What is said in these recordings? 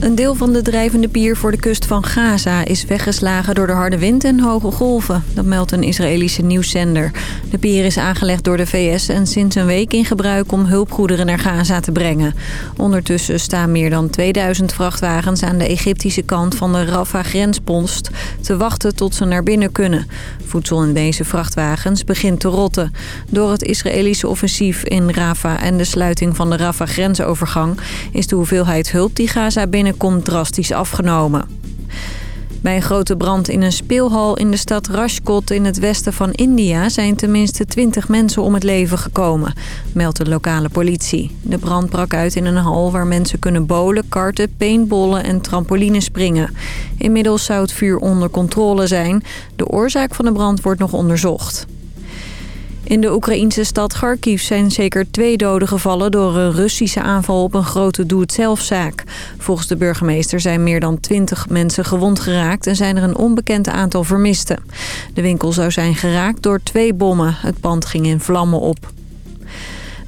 Een deel van de drijvende pier voor de kust van Gaza is weggeslagen door de harde wind en hoge golven. Dat meldt een Israëlische nieuwszender. De pier is aangelegd door de VS en sinds een week in gebruik om hulpgoederen naar Gaza te brengen. Ondertussen staan meer dan 2000 vrachtwagens aan de Egyptische kant van de Rafah-grenspost te wachten tot ze naar binnen kunnen. Voedsel in deze vrachtwagens begint te rotten. Door het Israëlische offensief in Rafah en de sluiting van de Rafah-grensovergang is de hoeveelheid hulp die Gaza binnenkomt drastisch afgenomen. Bij een grote brand in een speelhal in de stad Rajkot in het westen van India... zijn tenminste 20 mensen om het leven gekomen, meldt de lokale politie. De brand brak uit in een hal waar mensen kunnen bolen, karten, paintballen en trampolines springen. Inmiddels zou het vuur onder controle zijn. De oorzaak van de brand wordt nog onderzocht. In de Oekraïnse stad Kharkiv zijn zeker twee doden gevallen... door een Russische aanval op een grote doe-het-zelfzaak. Volgens de burgemeester zijn meer dan twintig mensen gewond geraakt... en zijn er een onbekend aantal vermisten. De winkel zou zijn geraakt door twee bommen. Het pand ging in vlammen op.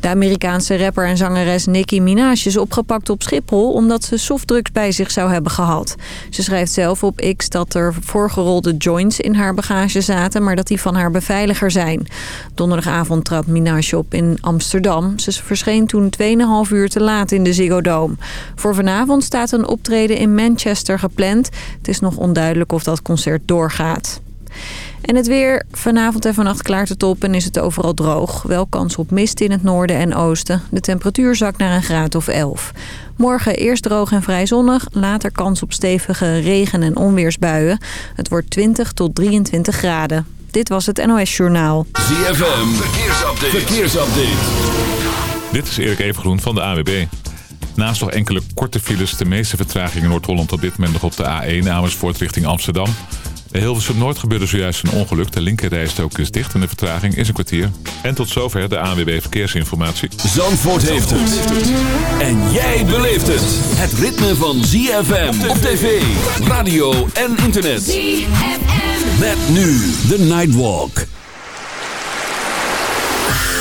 De Amerikaanse rapper en zangeres Nicki Minaj is opgepakt op Schiphol... omdat ze softdrugs bij zich zou hebben gehad. Ze schrijft zelf op X dat er voorgerolde joints in haar bagage zaten... maar dat die van haar beveiliger zijn. Donderdagavond trad Minaj op in Amsterdam. Ze verscheen toen 2,5 uur te laat in de Ziggo Dome. Voor vanavond staat een optreden in Manchester gepland. Het is nog onduidelijk of dat concert doorgaat. En het weer. Vanavond en vannacht klaart het op en is het overal droog. Wel kans op mist in het noorden en oosten. De temperatuur zakt naar een graad of 11. Morgen eerst droog en vrij zonnig. Later kans op stevige regen- en onweersbuien. Het wordt 20 tot 23 graden. Dit was het NOS Journaal. ZFM. Verkeersupdate. Verkeersupdate. Dit is Erik Evengroen van de AWB. Naast nog enkele korte files, de meeste vertraging in Noord-Holland op dit moment nog op de A1 Amersfoort richting Amsterdam. Bij Hilversum Noord gebeurde zojuist een ongeluk. De linkerrijstrook is dicht en de vertraging is een kwartier. En tot zover de ANWB Verkeersinformatie. Zandvoort heeft het. En jij beleeft het. Het ritme van ZFM op tv, radio en internet. ZFM. Met nu de Nightwalk.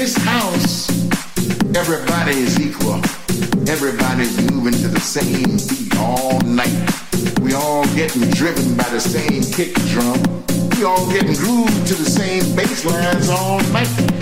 This house, everybody is equal. Everybody's moving to the same beat all night. We all getting driven by the same kick drum. We all getting grooved to the same bass lines all night.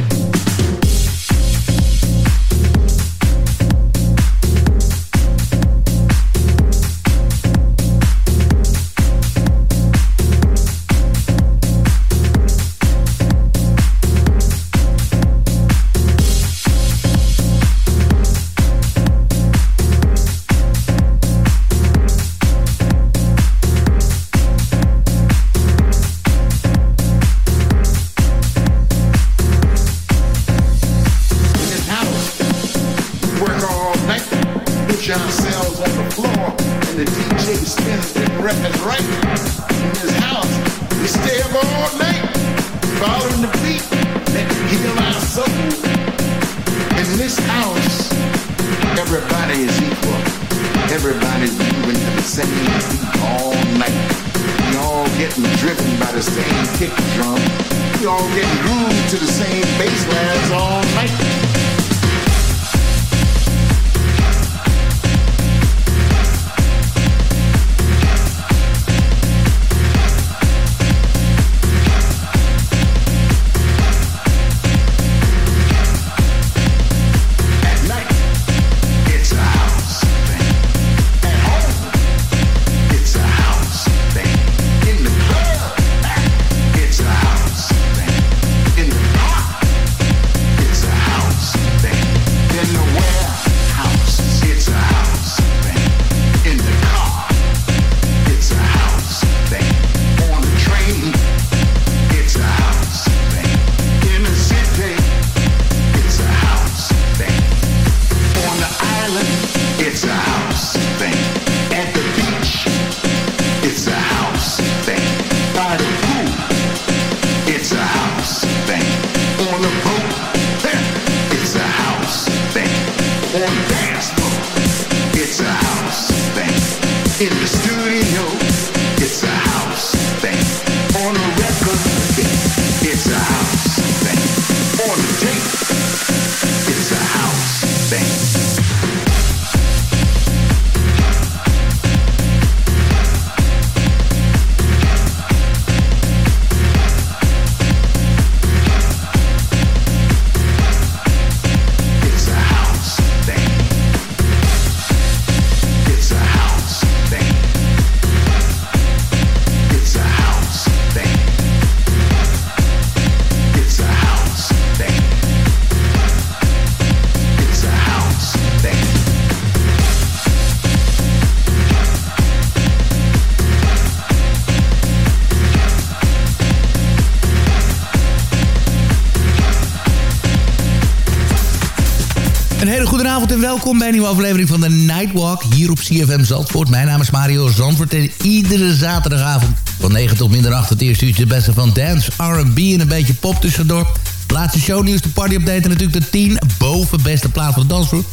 Welkom bij een nieuwe aflevering van de Nightwalk hier op CFM Zandvoort. Mijn naam is Mario Zandvoort en iedere zaterdagavond van 9 tot 8 het eerste uurtje de beste van dance, R&B en een beetje pop tussendoor. Laatste shownieuws, de party update en natuurlijk de 10 boven beste plaats van de dansvloer.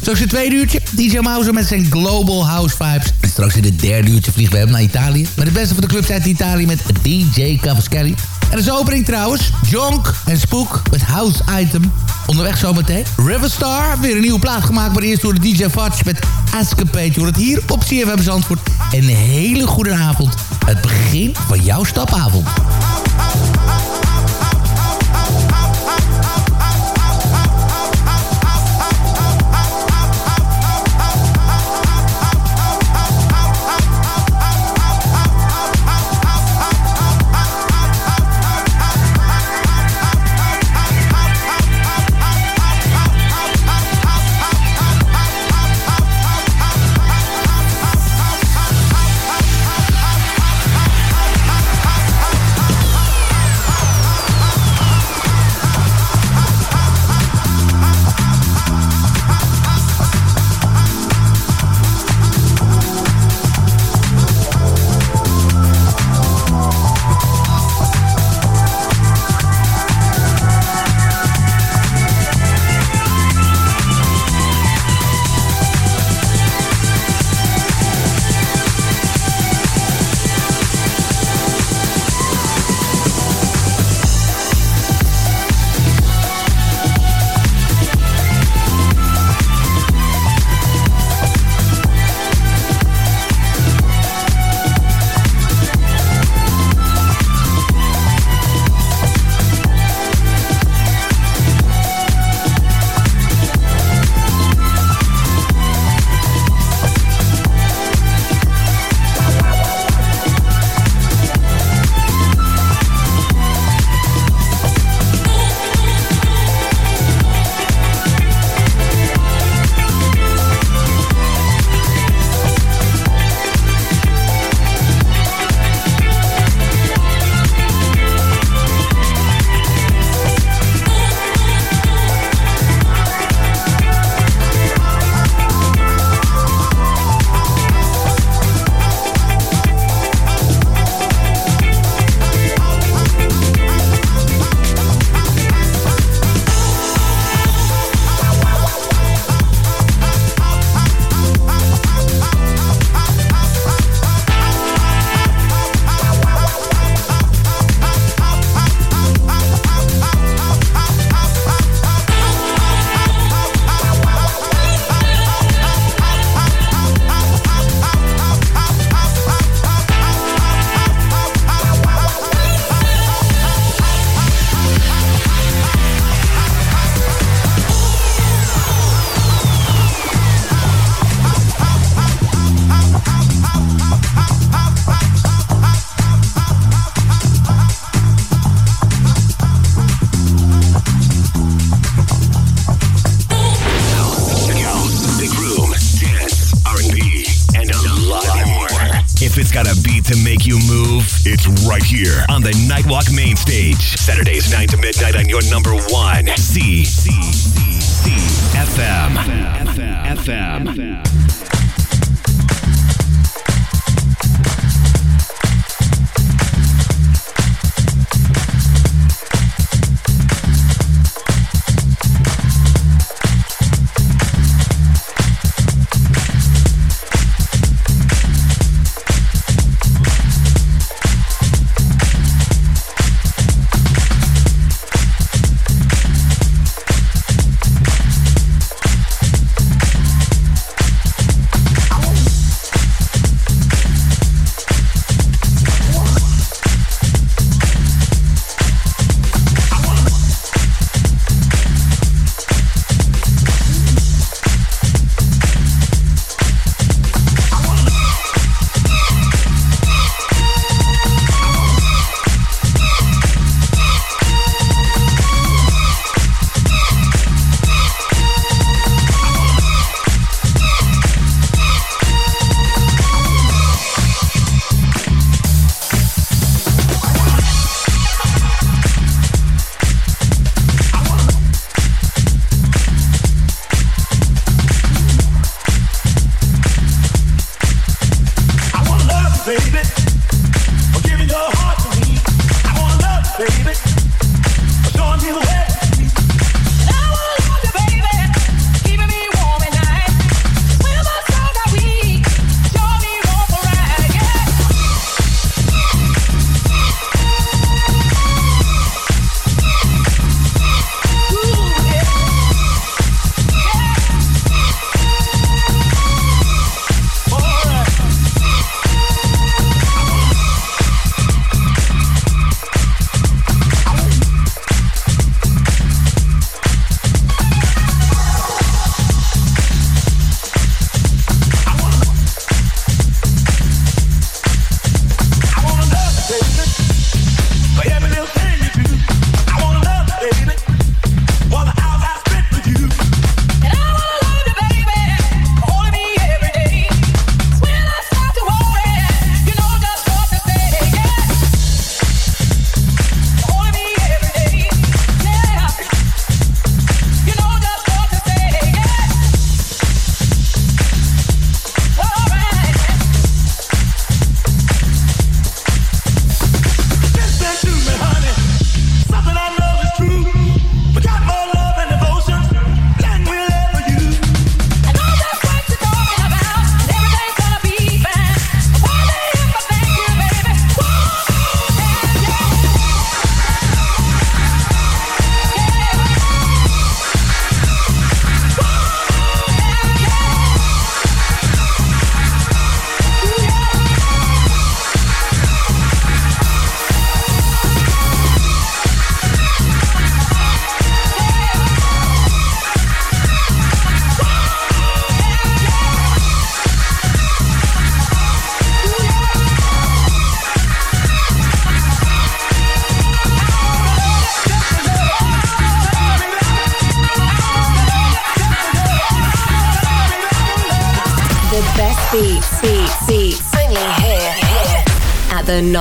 Straks het tweede uurtje, DJ Mouse met zijn Global House Vibes. En straks in het derde uurtje vliegen we hem naar Italië. Met de beste van de clubs uit Italië met DJ Cavaschelli. En als opening trouwens, Jonk en Spook met House Item. Onderweg zometeen. Riverstar, weer een nieuwe plaat gemaakt. Maar eerst door de DJ Fudge met Escapade. Je hoort het hier op CFM Zandvoort. Een hele goede avond. Het begin van jouw stapavond.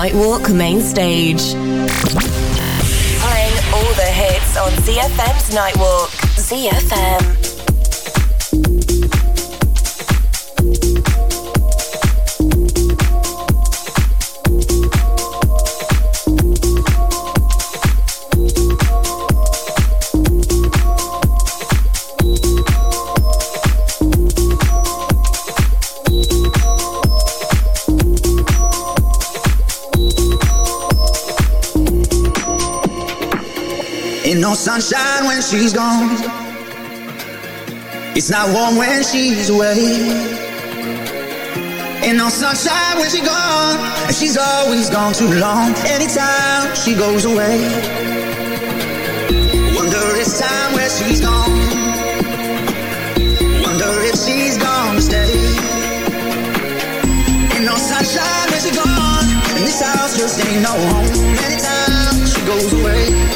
Nightwalk main stage. Playing all the hits on ZFM's Nightwalk. ZFM. She's gone. It's not warm when she's away. Ain't no sunshine when she's gone. And she's always gone too long. Anytime she goes away. Wonder it's time where she's gone. Wonder if she's gonna stay. Ain't no sunshine when she's gone. And this house just ain't no home. Anytime she goes away.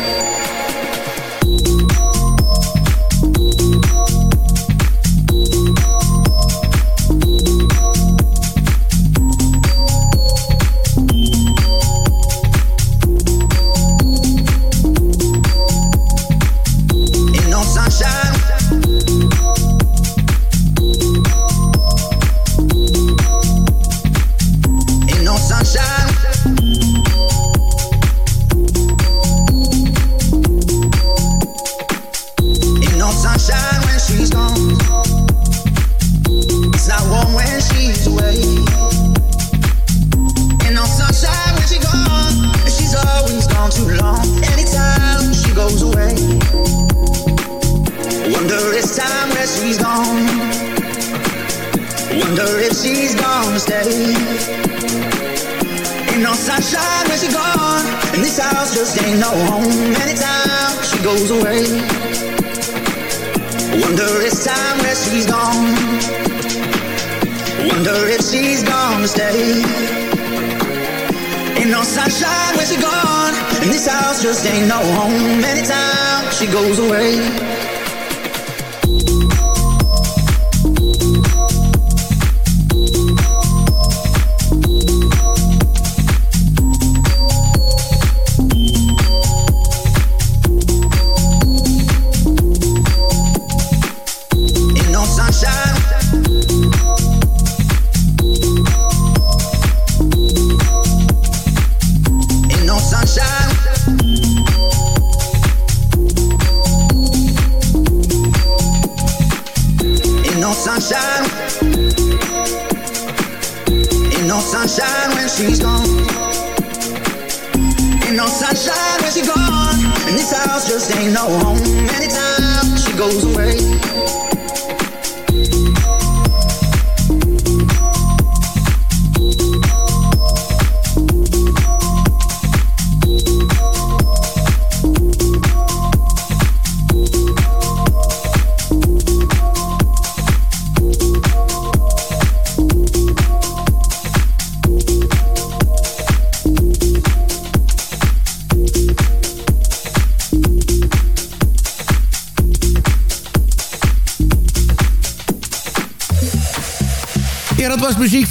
ain't no home anytime she goes away.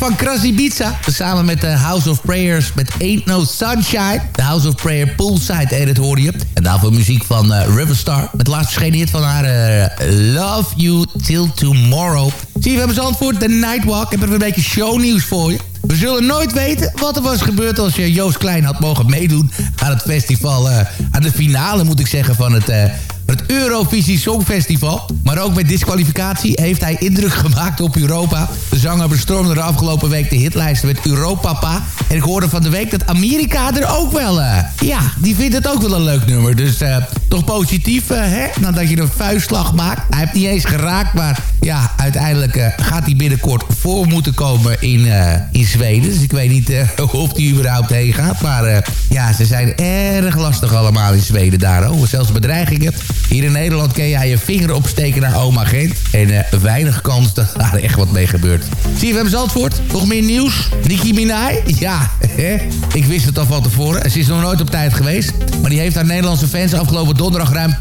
Van Krasibica. Samen met de House of Prayers met Ain't No Sunshine. De House of Prayer Poolside edit hoorde je. En daarvoor muziek van uh, Riverstar. Met de laatste verschenen hit van haar Love You Till Tomorrow. Zie je, we hebben antwoord, de Nightwalk. Ik heb er een beetje shownieuws voor je. We zullen nooit weten wat er was gebeurd als je Joost Klein had mogen meedoen aan het festival. Aan de finale moet ik zeggen van het Eurovisie Songfestival. Maar ook met disqualificatie heeft hij indruk gemaakt op Europa. De zanger bestormde de afgelopen week de hitlijsten met Europapa. En ik hoorde van de week dat Amerika er ook wel... Uh, ja, die vindt het ook wel een leuk nummer. Dus uh, toch positief, uh, hè? Nadat je een vuistslag maakt. Hij heeft niet eens geraakt, maar ja, uiteindelijk gaat hij binnenkort voor moeten komen in, in Zweden. Dus ik weet niet of hij überhaupt heen gaat. Maar ja, ze zijn erg lastig allemaal in Zweden daar. Zelfs bedreigingen. Hier in Nederland kun jij je vinger opsteken naar oma Gent. En eh, weinig kans dat daar echt wat mee gebeurt. Zie je hem Zandvoort? Nog meer nieuws? Nicki Minaj? Ja, hè? ik wist het al van tevoren. Ze is nog nooit op tijd geweest. Maar die heeft haar Nederlandse fans afgelopen donderdag ruim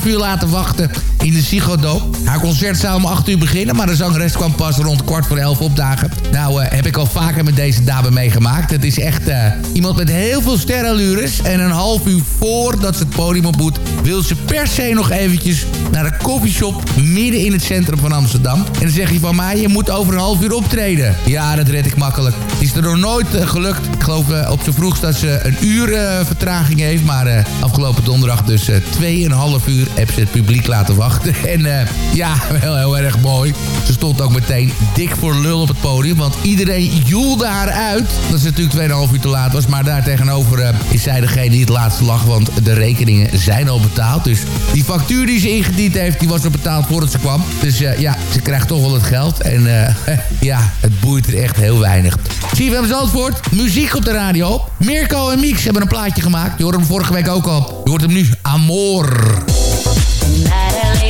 2,5 uur laten wachten in de Psychodo. Haar concert zou om 8 uur beginnen, maar de zangeres kwam pas rond kwart voor 11 opdagen. Nou, uh, heb ik al vaker met deze dame meegemaakt. Het is echt uh, iemand met heel veel sterrenlures. En een half uur voordat ze het podium op moet, wil ze per se nog eventjes naar een koffieshop midden in het centrum van Amsterdam. En dan zeg je van mij, je moet over een half uur optreden. Ja, dat red ik makkelijk. Is er nog nooit uh, gelukt. Ik geloof op zijn vroegst dat ze een uur vertraging heeft. Maar afgelopen donderdag dus 2,5 uur heb ze het publiek laten wachten. En ja, wel heel erg mooi. Ze stond ook meteen dik voor lul op het podium. Want iedereen joelde haar uit. Dat ze natuurlijk 2,5 uur te laat was. Maar daar tegenover uh, is zij degene die het laatste lag. Want de rekeningen zijn al betaald. Dus die factuur die ze ingediend heeft, die was al betaald voordat ze kwam. Dus ja, ze krijgt toch wel het geld. En ja, het boeit er echt heel weinig. CFM Zandvoort, muziek op de radio. Mirko en Mix hebben een plaatje gemaakt. Je hoorde hem vorige week ook al. Je hoort hem nu, Amor.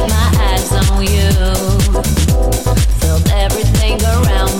my eyes on you. Felt everything around me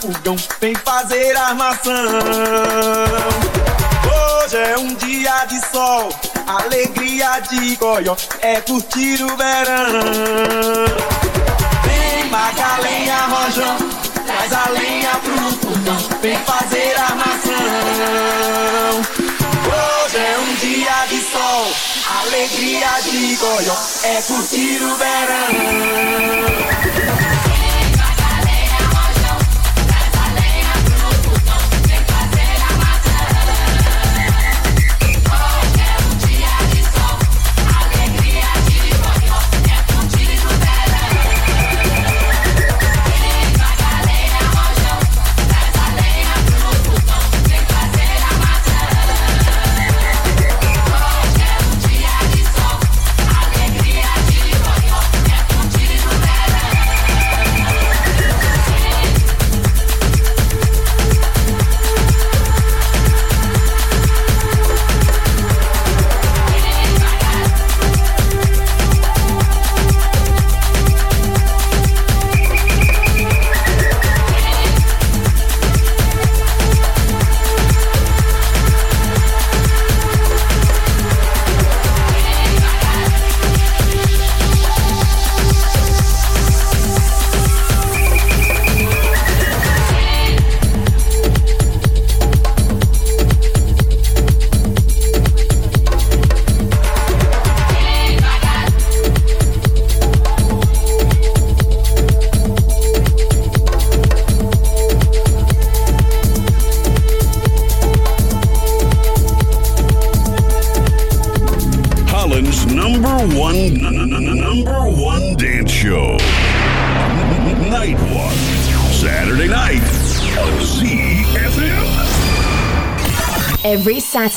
fogão, vem fazer armação. Hoje é um dia de sol, alegria de goió, é curtir o verão. Vem, maga lenha, rojão, traz a lenha pro fogão, vem fazer armação. Hoje é um dia de sol, alegria de goió, é curtir o verão.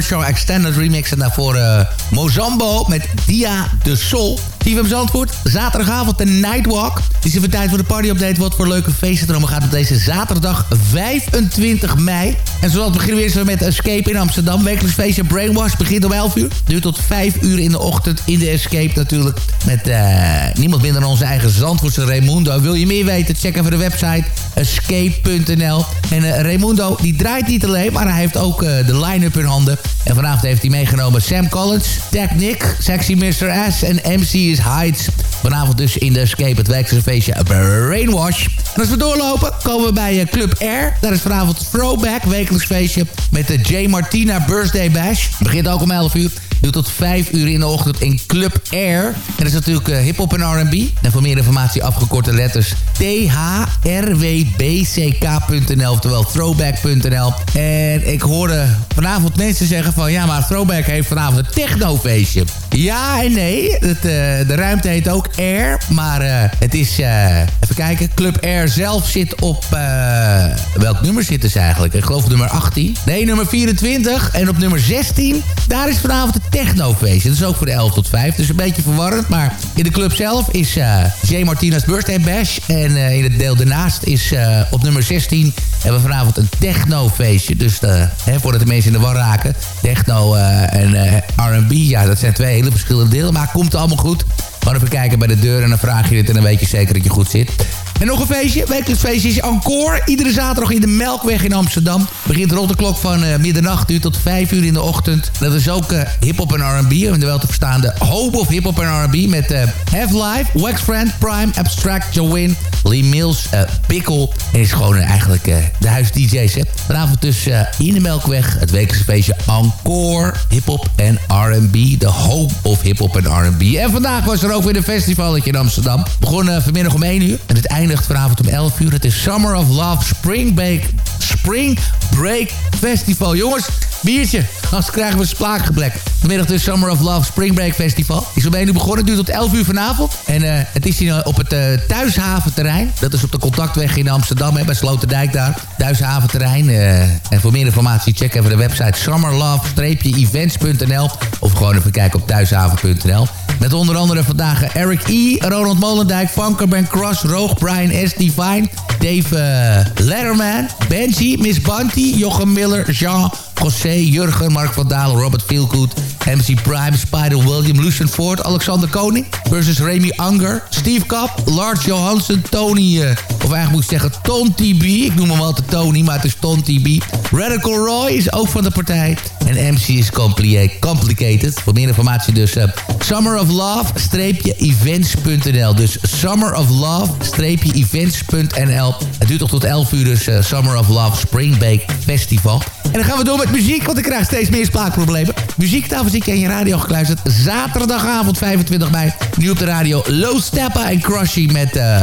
Earnshaw Extended Remix. En daarvoor uh, Mozambo met Dia de Sol. TVM Zandvoort, zaterdagavond de Nightwalk. Het is even tijd voor de party-update. Wat voor leuke feesten er gaat op deze zaterdag 25 mei. En zoals beginnen we eerst met Escape in Amsterdam. Wekelijks feestje Brainwash begint om 11 uur. Duurt tot 5 uur in de ochtend in de Escape natuurlijk. Met uh, niemand minder dan onze eigen Zandvoortse Raimundo. Wil je meer weten? Check even de website escape.nl. En uh, Raimundo die draait niet alleen, maar hij heeft ook uh, de line-up in handen. En vanavond heeft hij meegenomen Sam Collins, Tech Nick, Sexy Mr. S en MC is Heights. Vanavond dus in de Escape, het wekelijkse feestje Brainwash. En als we doorlopen, komen we bij Club Air. Daar is vanavond Throwback, wekelijks feestje met de J. Martina Birthday Bash. Begint ook om 11 uur. Doet tot 5 uur in de ochtend in Club Air. En dat is natuurlijk uh, hip-hop en RB. En voor meer informatie afgekorte letters thrwbck.nl, oftewel throwback.nl. En ik hoorde vanavond mensen zeggen van ja, maar Throwback heeft vanavond een technofeestje. Ja en nee. Het, uh, de ruimte heet ook Air. Maar uh, het is, even kijken, Club Air zelf zit op, welk nummer zitten ze eigenlijk? Ik geloof nummer 18. Nee, nummer 24. En op nummer 16, daar is vanavond het technofeestje. Dat is ook voor de 11 tot 5. Dus een beetje verwarrend. Maar in de club zelf is J. Martina's Birthday Bash. En in het deel daarnaast is op nummer 16 hebben we vanavond een technofeestje. Dus hè, voordat de mensen in de war raken. Techno en R&B. Ja, dat zijn twee hele verschillende delen. Maar komt allemaal goed. Gewoon even kijken bij de deur en dan vraag je het en dan weet je zeker dat je goed zit. En nog een feestje, wekelijks feestje is Encore. Iedere zaterdag in de Melkweg in Amsterdam. Begint rond de klok van uh, middernacht uur tot 5 uur in de ochtend. Dat is ook uh, hip-hop en RB. En wel te verstaan de Hope of Hip-hop en RB. Met uh, Have Life, Wax Friend, Prime, Abstract, Joanne, Lee Mills, Pickle. En is gewoon eigenlijk de huis-DJ set. Vanavond dus in de Melkweg. Het wekelijkse feestje Encore. Hip-hop en RB. De Hope of Hip-hop en RB. En vandaag was er ook weer een festivalletje in Amsterdam. Begon vanmiddag om 1 uur. En het eindigt vanavond om 11 uur. Het is Summer of Love Spring Break, Spring Break Festival. Jongens, biertje. Anders krijgen we spraakgebrek. Vanmiddag dus Summer of Love Spring Break Festival. Is om 1 uur begonnen. Duurt tot 11 uur vanavond. En uh, het is hier op het uh, Thuishaventerrein. Dat is op de contactweg in Amsterdam. Hè, bij Sloterdijk daar. Thuishaventerrein. En voor meer informatie check even de website summerlove-events.nl. Of gewoon even kijken op thuishaven.nl. Met onder andere vandaag Eric E., Ronald Molendijk, Funker, Ben Cross, Roog, Brian S. Divine, Dave uh, Letterman, Benji, Miss Bunty, Jochem Miller, Jean, José, Jurgen, Mark van Dalen, Robert Feelgood, MC Prime, Spider William, Lucian Ford, Alexander Koning versus Remy Unger, Steve Kapp, Lars Johansen, Tony, uh, of eigenlijk moet ik zeggen Tonty B. Ik noem hem altijd Tony, maar het is Tonty B. Radical Roy is ook van de partij. En MC is complicated. Voor meer informatie dus uh, Summer of Love-events.nl. Dus Summer of Love-events.nl. Het duurt toch tot 11 uur dus uh, Summer of Love Spring Festival. En dan gaan we door met muziek, want ik krijg steeds meer spraakproblemen. Muziektafel zit je aan je radio gekluisterd. Zaterdagavond 25 mei. Nu op de radio Low Steppa en Crushy met uh.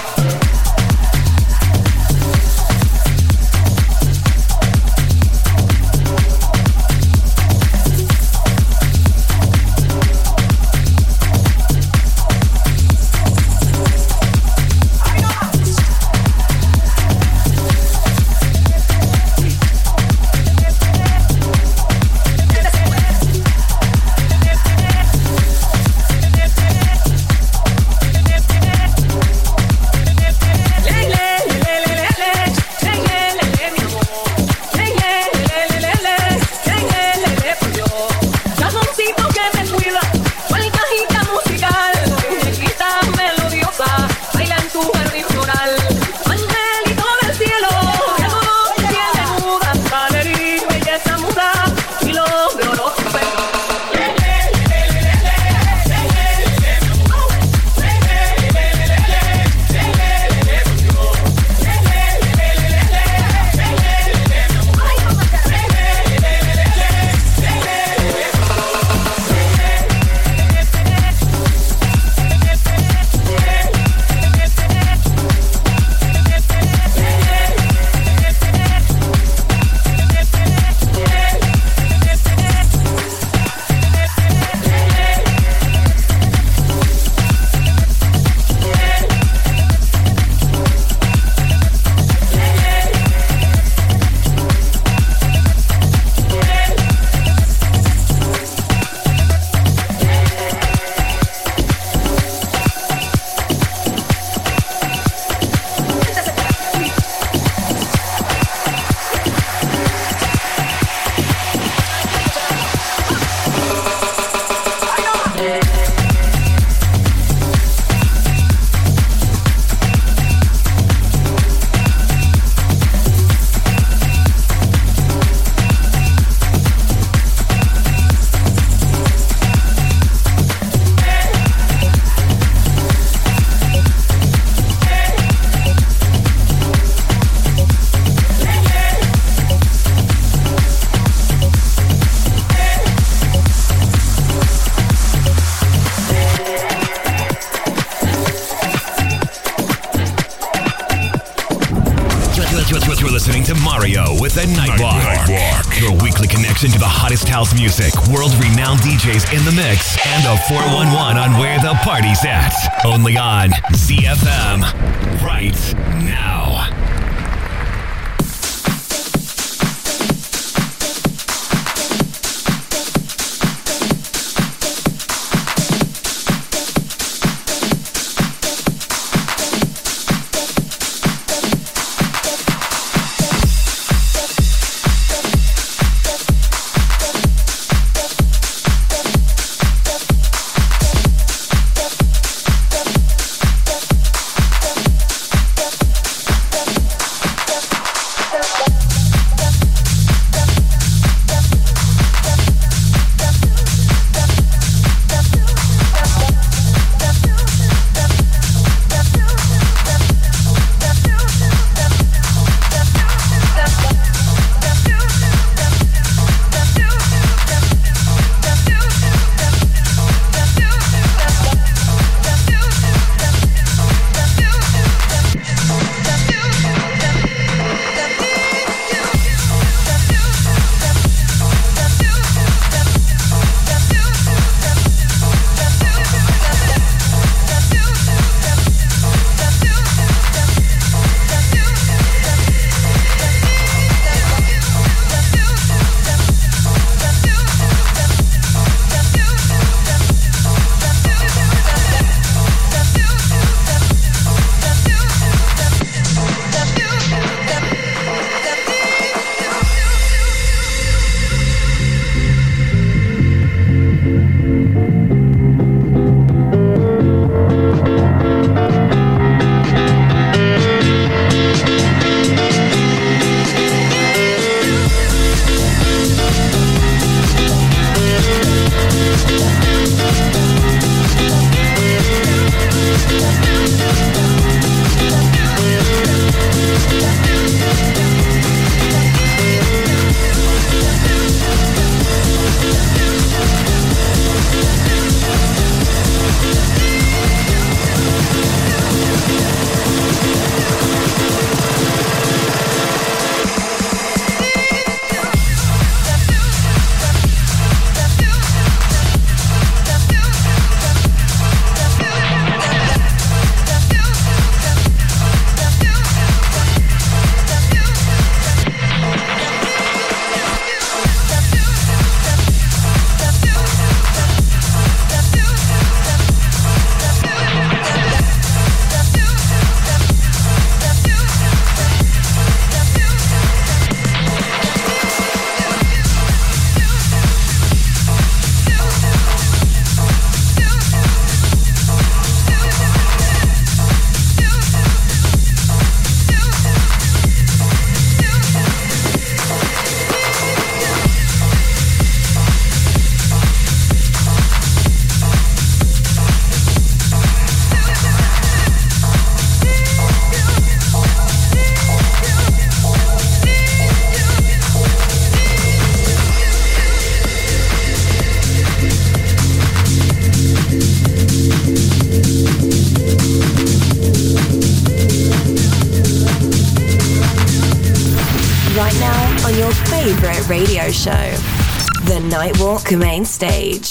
Main Stage.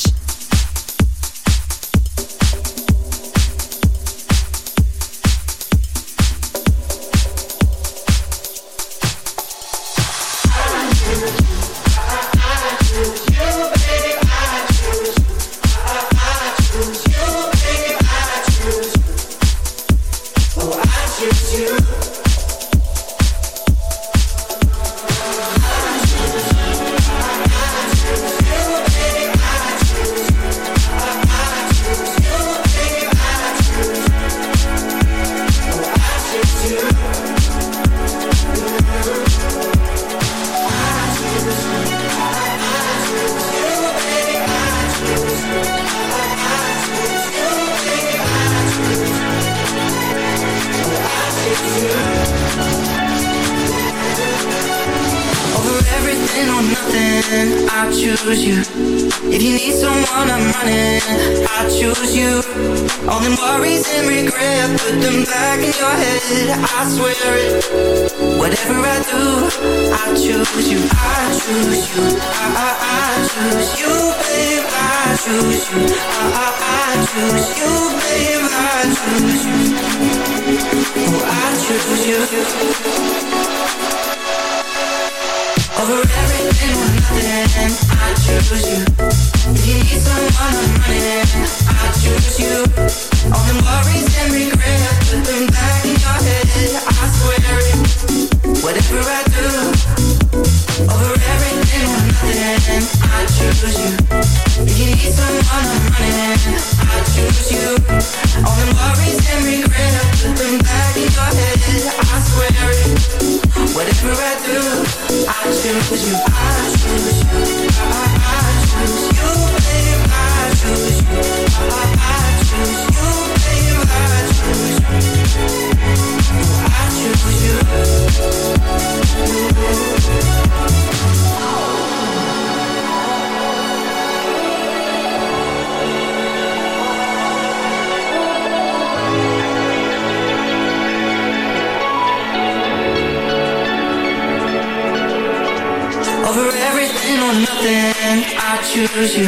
Choose you.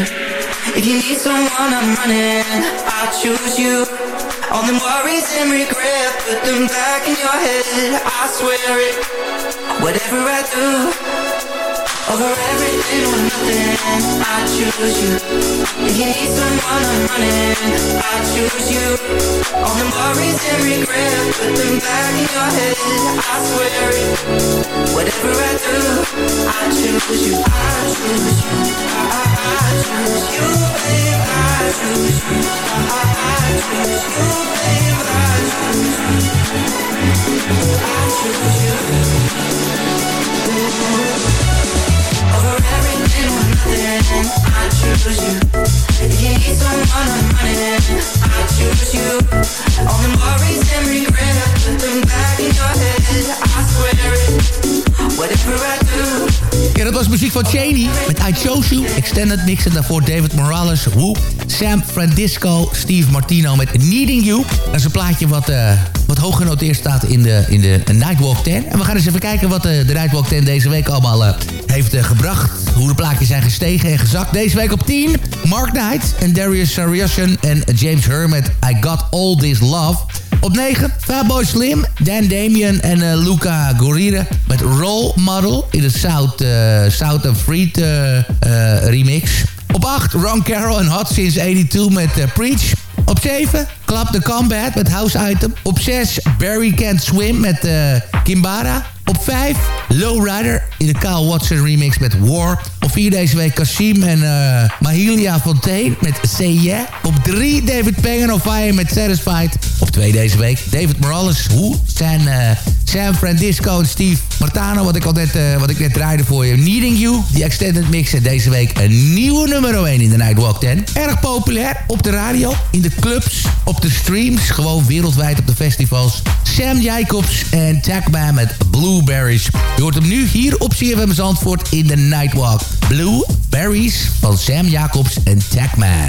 If you need someone, I'm running. I choose you. All them worries and regret, put them back in your head. I swear it. Whatever I do, over everything or nothing, I choose you. If you need someone, I'm running. I choose you. All them worries and regret, put them back in your head. I swear it. Whatever I do, I choose you. I choose you. I, I, choose you, babe. I choose you. I, I, choose you, babe. I choose you. I choose you. Over Extended mix en daarvoor David Morales, Whoop. Sam Francisco, Steve Martino met Needing You. Dat is een plaatje wat, eh, wat hoog genoteerd staat in de, in de Nightwalk 10. En we gaan eens even kijken wat de, de Nightwalk 10 deze week allemaal eh, heeft eh, gebracht. Hoe de plaatjes zijn gestegen en gezakt. Deze week op 10, Mark Knight en Darius Sariussen en James Hur met I Got All This Love. Op 9, Fatboy Slim, Dan Damian en eh, Luca Gorire met Role Model in de South, eh, South and Freed remix. Op 8, Ron Carroll en Hot Since 82 met Preach. Op 7, Club the Combat met House Item. Op 6, Barry Can't Swim met Kimbara. Op 5, Lowrider in de Kyle Watson remix met War. Op 4 deze week Kasim en eh Mahilia Fontaine met Yeah. Op 3 David Pengen of Fire met Satisfied. Op 2 deze week David Morales, Who, San, eh, Sam Francisco en Steve Martano, wat ik, al net, eh, wat ik net draaide voor je. Needing You, die extended mix. En deze week een nieuwe nummer 1 in de Nightwalk 10. Erg populair op de radio, in de clubs, op de streams. Gewoon wereldwijd op de festivals. Sam Jacobs en Tagman met Blueberries. Je hoort hem nu hier op CFM Zandvoort in de Nightwalk. Blueberries van Sam Jacobs en Tagman.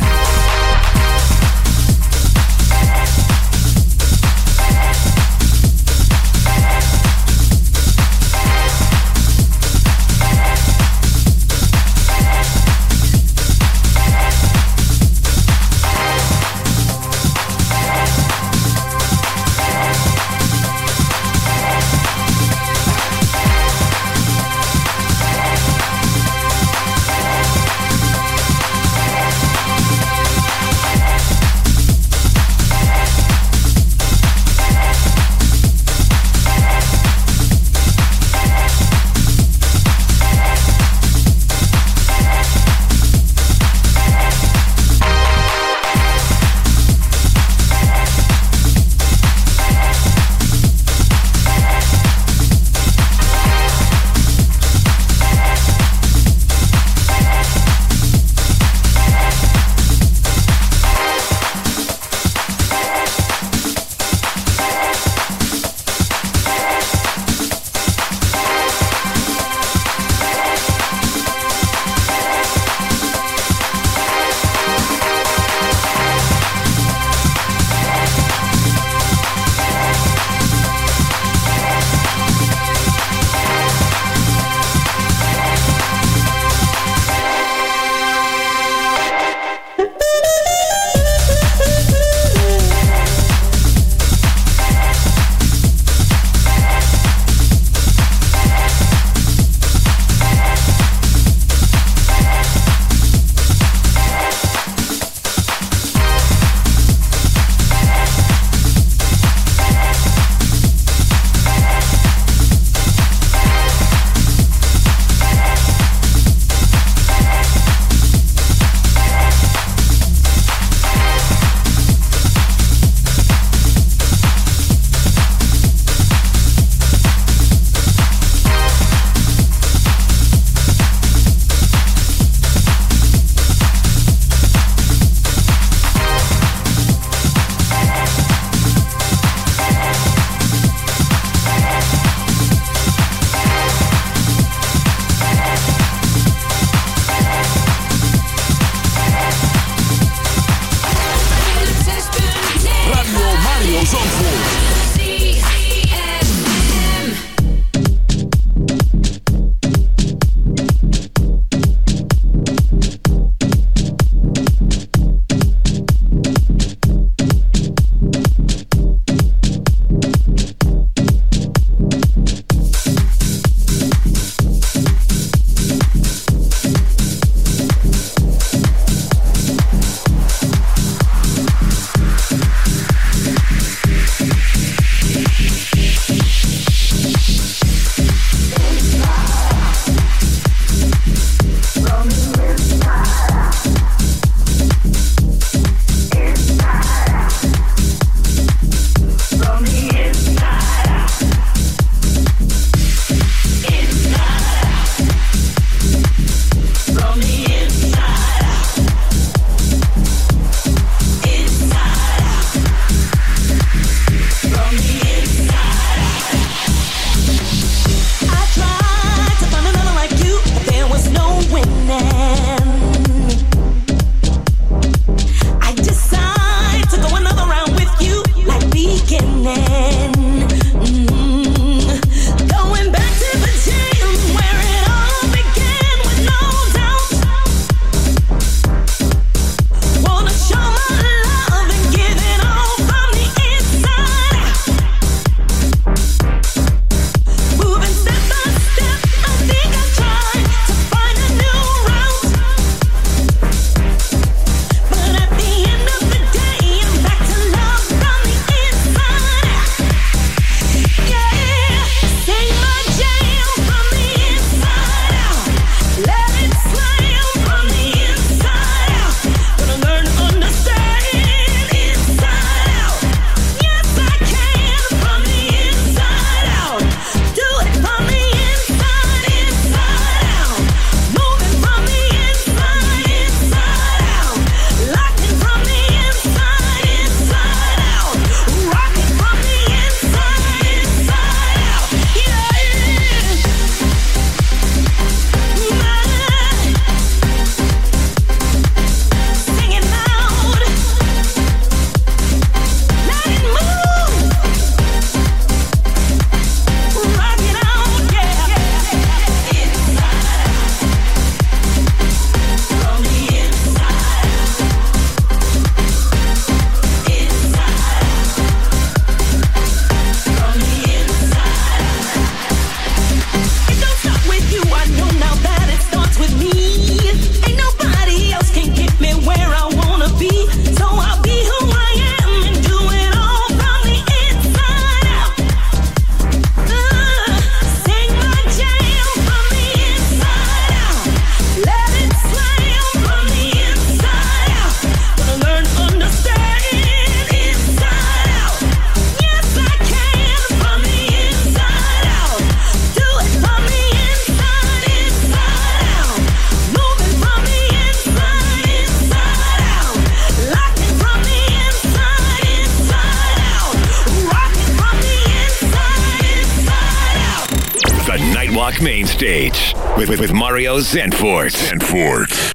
Zenfort. Zenfort.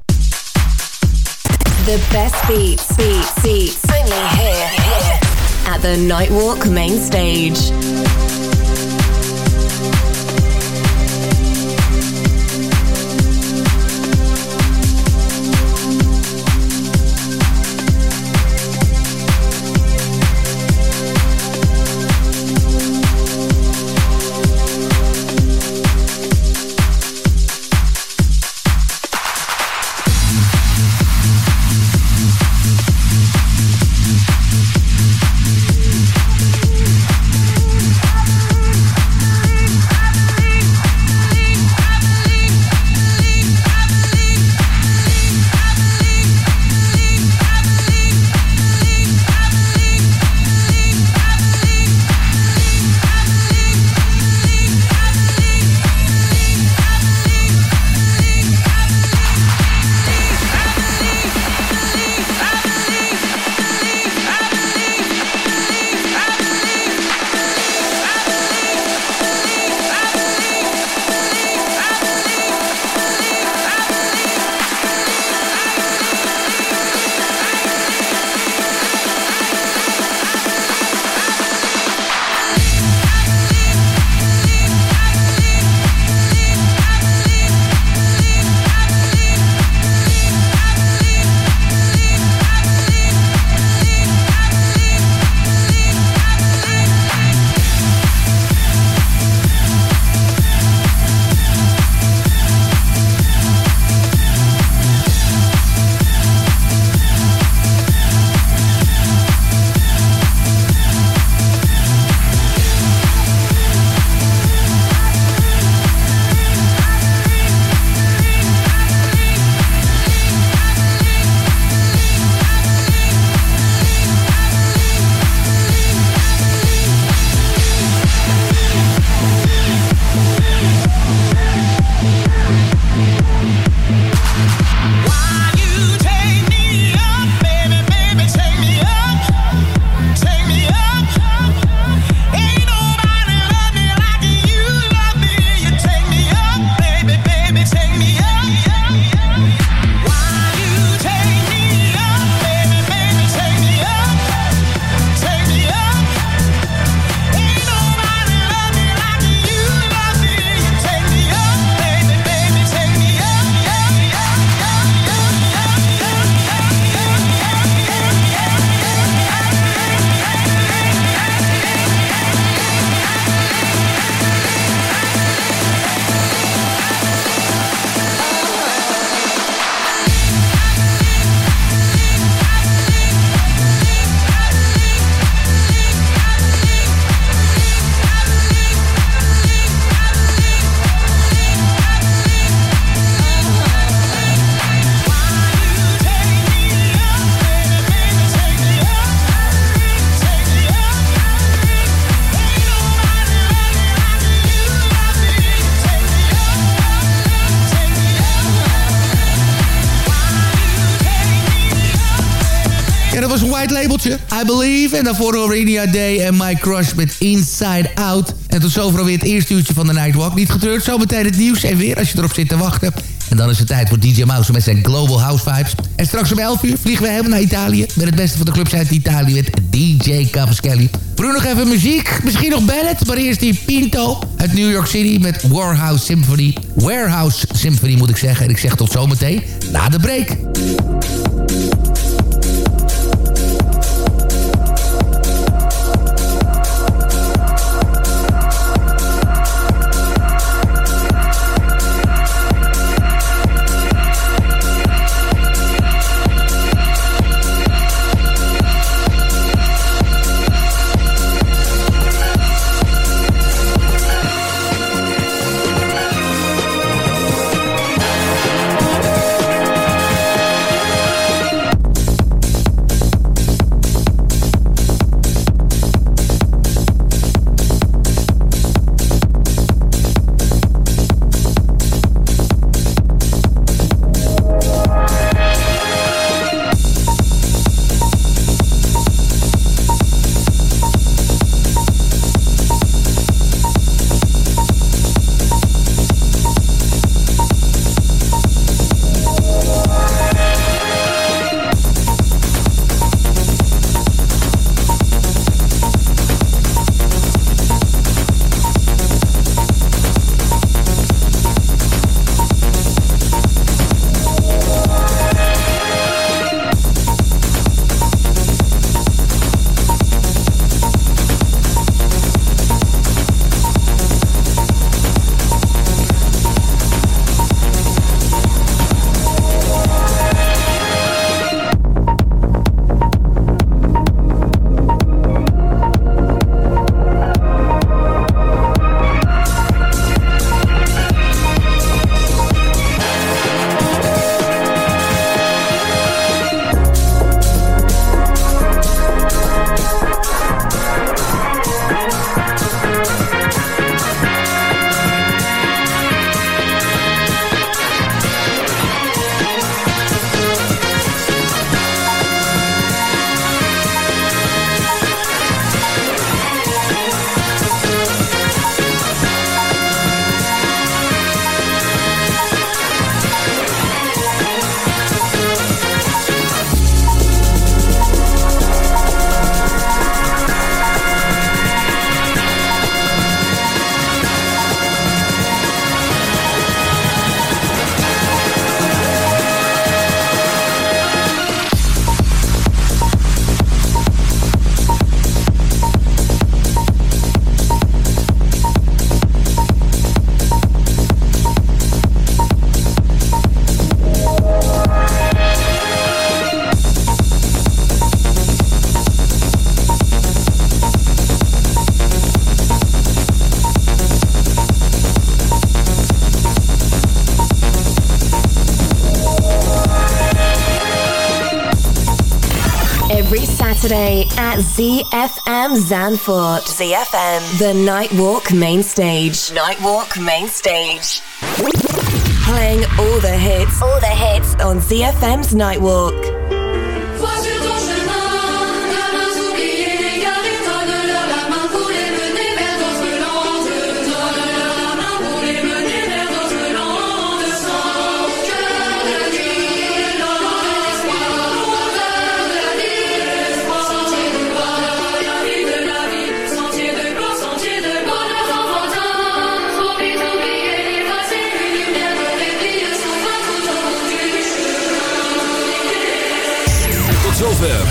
The best beats, beats, beats. Only here, here. At the Nightwalk main stage. I Believe. En daarvoor Aurenia Day en My Crush met Inside Out. En tot zover alweer het eerste uurtje van de Nightwalk. Niet getreurd, zometeen het nieuws en weer als je erop zit te wachten. En dan is het tijd voor DJ Mouse met zijn Global House Vibes. En straks om 11 uur vliegen we helemaal naar Italië. Met het beste van de clubs uit Italië met DJ Cavaschelli. Voor nog even muziek, misschien nog ballet. Maar eerst die Pinto uit New York City met Warehouse Symphony. Warehouse Symphony moet ik zeggen. En ik zeg tot zometeen na de break. ZFM Zanfort. ZFM. The Nightwalk Main Stage. Nightwalk Main Stage. Playing all the hits. All the hits on ZFM's Nightwalk.